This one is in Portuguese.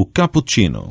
o cappuccino.